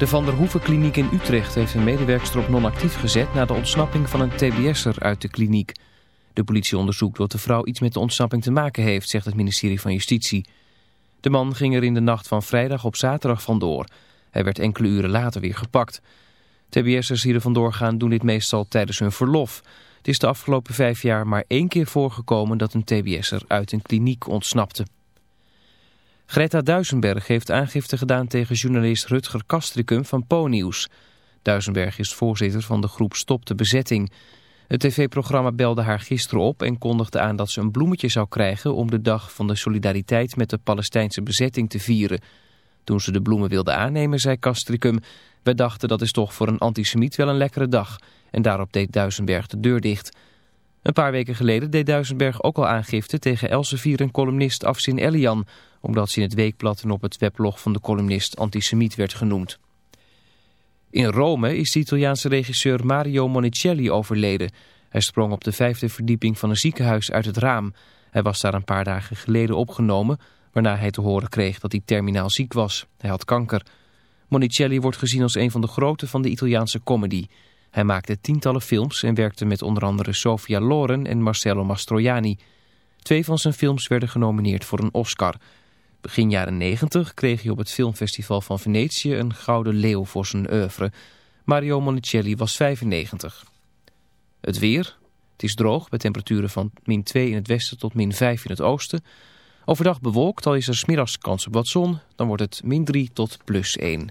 De Van der Hoeven kliniek in Utrecht heeft een medewerkster op non-actief gezet... na de ontsnapping van een tbs'er uit de kliniek. De politie onderzoekt wat de vrouw iets met de ontsnapping te maken heeft... zegt het ministerie van Justitie. De man ging er in de nacht van vrijdag op zaterdag vandoor. Hij werd enkele uren later weer gepakt. TBS'ers die er vandoor gaan doen dit meestal tijdens hun verlof. Het is de afgelopen vijf jaar maar één keer voorgekomen... dat een tbs'er uit een kliniek ontsnapte. Greta Duisenberg heeft aangifte gedaan tegen journalist Rutger Kastrikum van Po-nieuws. Duisenberg is voorzitter van de groep Stop de Bezetting. Het tv-programma belde haar gisteren op en kondigde aan dat ze een bloemetje zou krijgen... om de dag van de solidariteit met de Palestijnse bezetting te vieren. Toen ze de bloemen wilde aannemen, zei Kastricum... wij dachten dat is toch voor een antisemiet wel een lekkere dag. En daarop deed Duisenberg de deur dicht... Een paar weken geleden deed Duisenberg ook al aangifte tegen Elsevier en columnist Afzin Elian omdat ze in het weekblad en op het weblog van de columnist antisemiet werd genoemd. In Rome is de Italiaanse regisseur Mario Monicelli overleden. Hij sprong op de vijfde verdieping van een ziekenhuis uit het raam. Hij was daar een paar dagen geleden opgenomen, waarna hij te horen kreeg dat hij terminaal ziek was. Hij had kanker. Monicelli wordt gezien als een van de grote van de Italiaanse comedy. Hij maakte tientallen films en werkte met onder andere Sofia Loren en Marcello Mastroianni. Twee van zijn films werden genomineerd voor een Oscar... Begin jaren 90 kreeg hij op het filmfestival van Venetië een gouden leeuw voor zijn oeuvre. Mario Monicelli was 95. Het weer. Het is droog bij temperaturen van min 2 in het westen tot min 5 in het oosten. Overdag bewolkt, al is er smiddags kans op wat zon. Dan wordt het min 3 tot plus 1.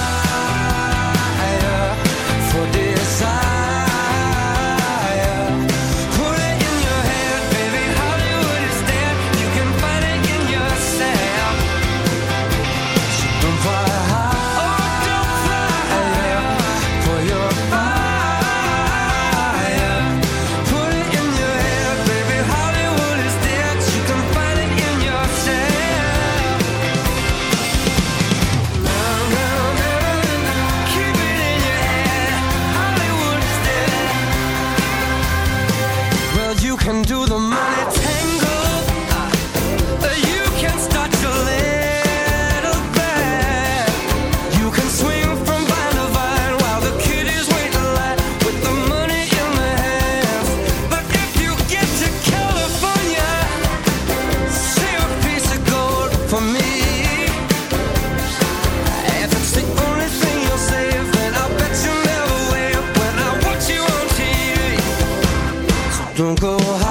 don't go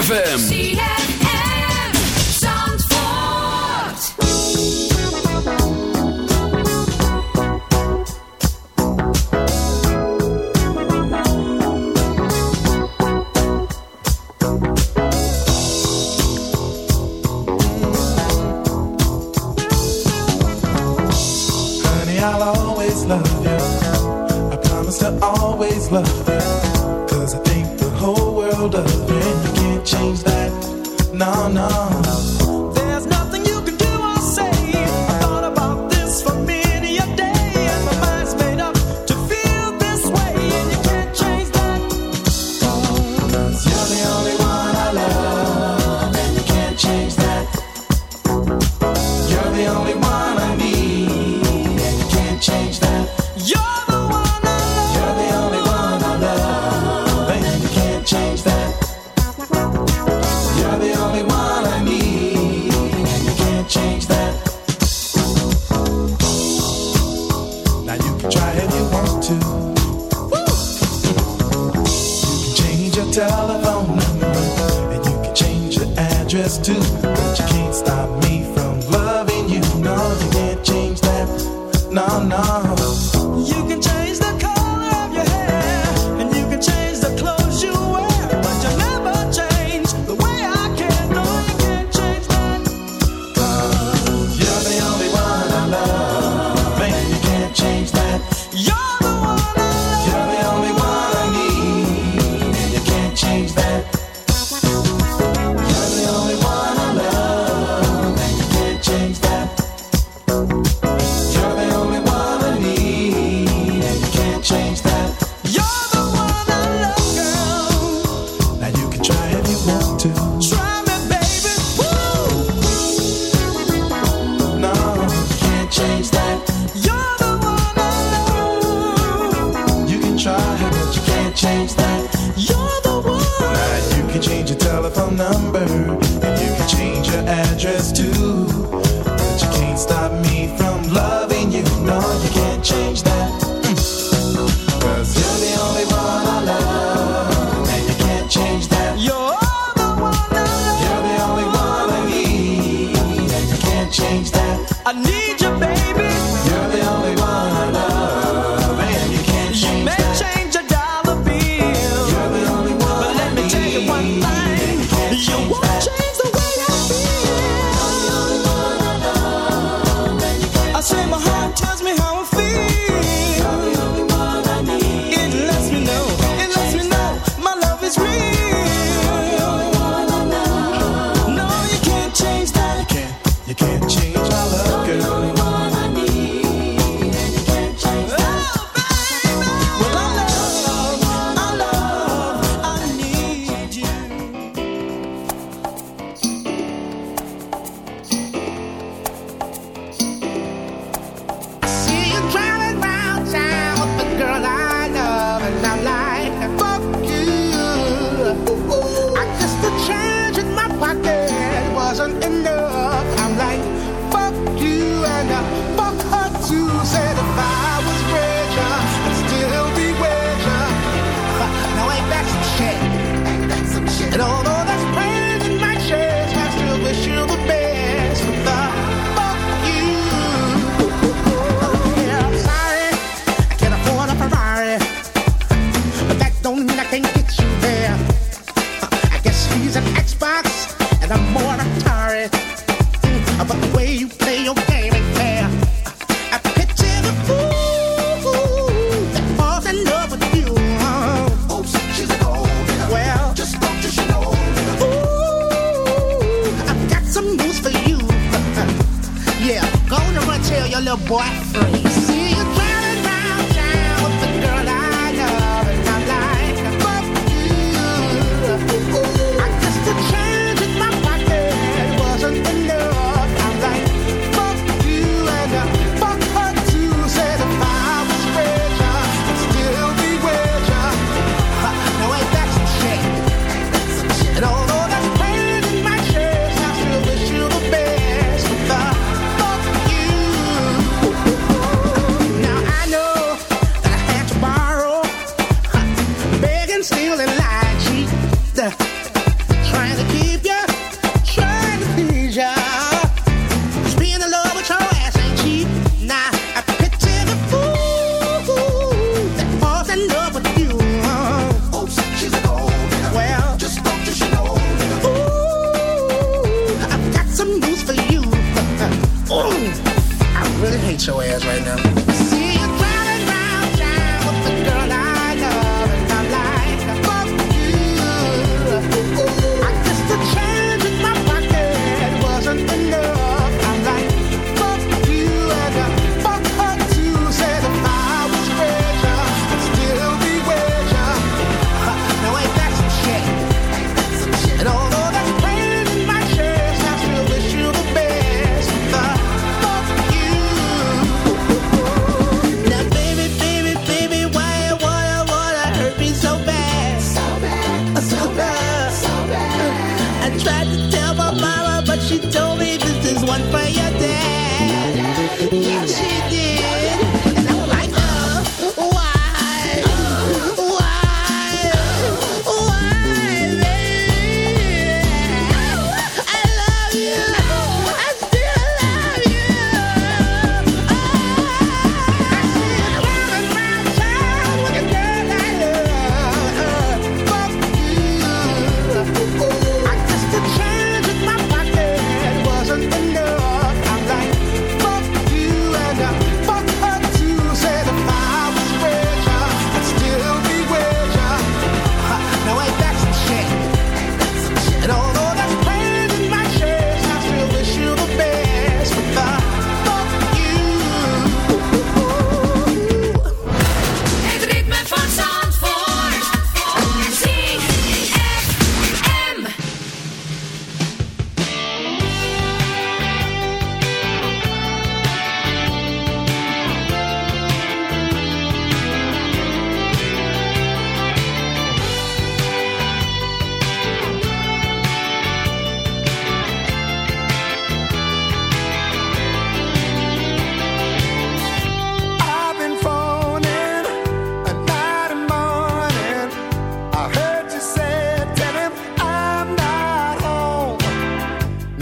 ZFM.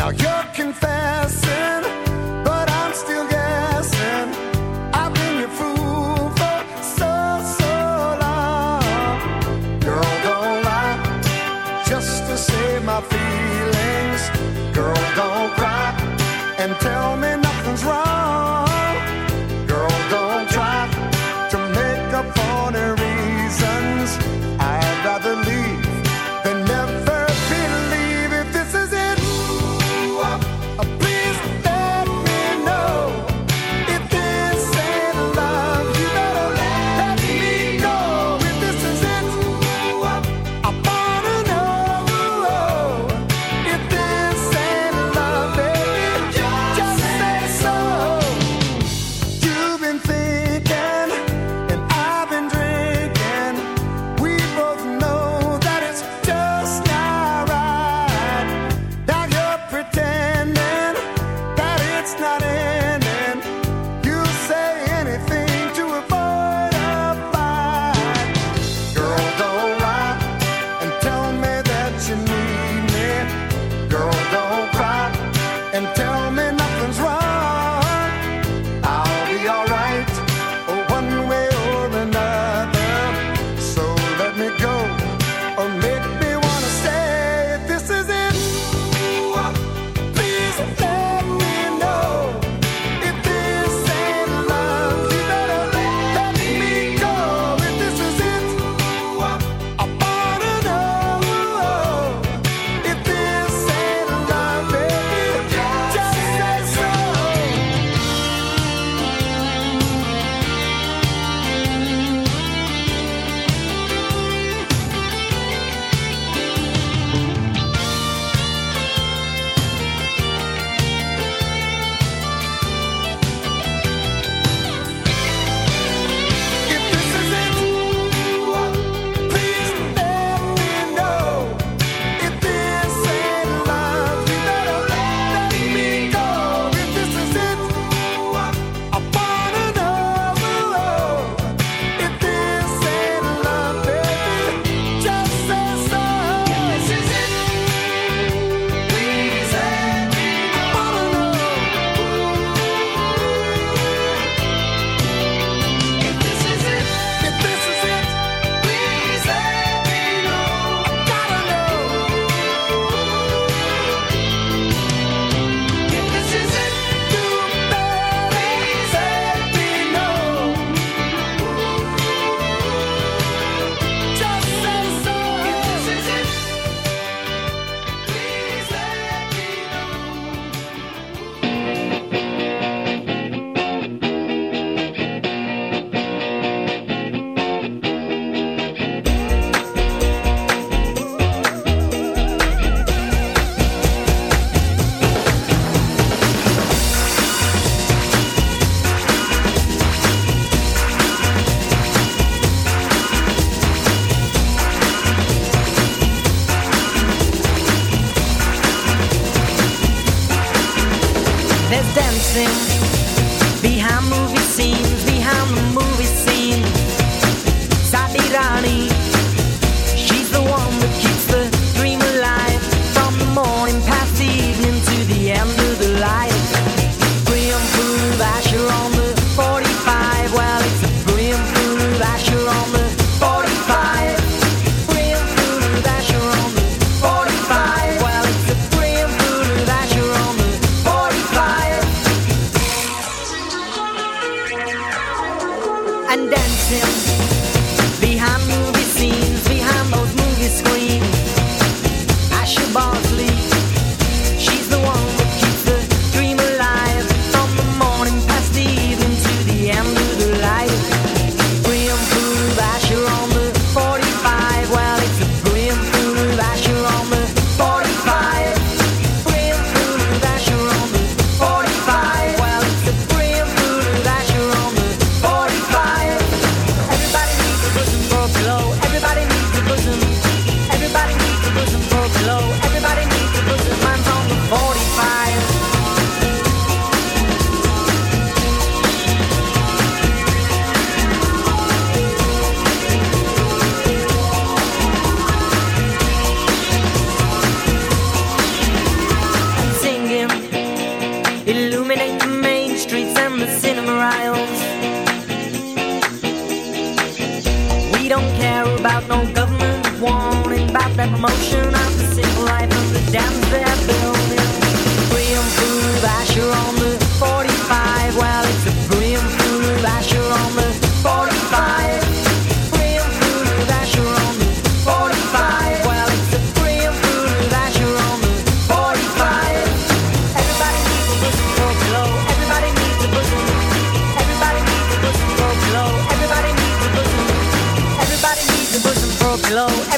Now you're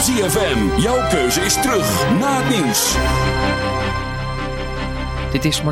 op ZFM. Jouw keuze is terug na het nieuws. Dit is Mark.